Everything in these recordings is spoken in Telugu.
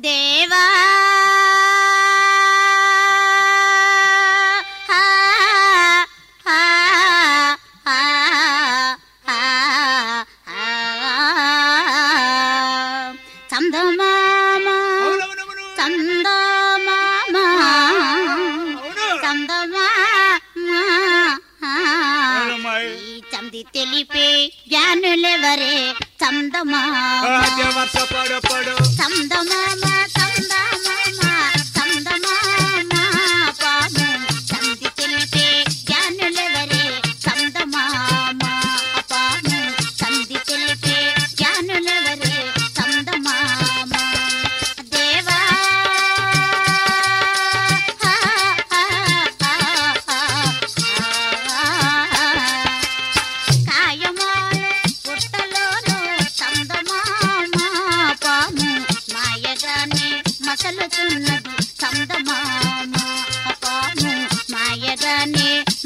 దేవా! చందమామ చందమామ చందమామ ఈ చంది తెలిపే జ్ఞానులెవరే? చందమామ.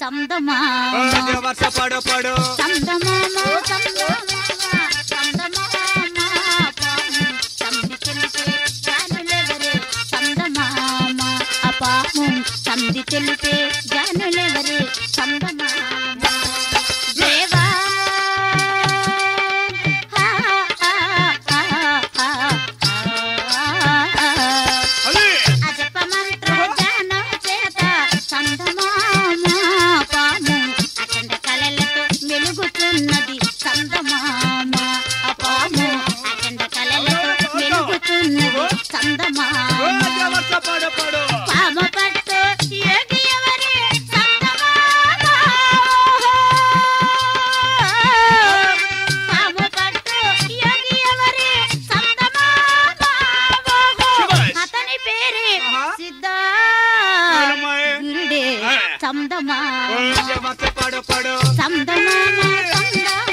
చందమామ వర్ష పడు పడు చందమామ చందమామ చందమామ అపాము చంది తెలిపే జానులెవరే చందమామ సందమా సందమా సందమా.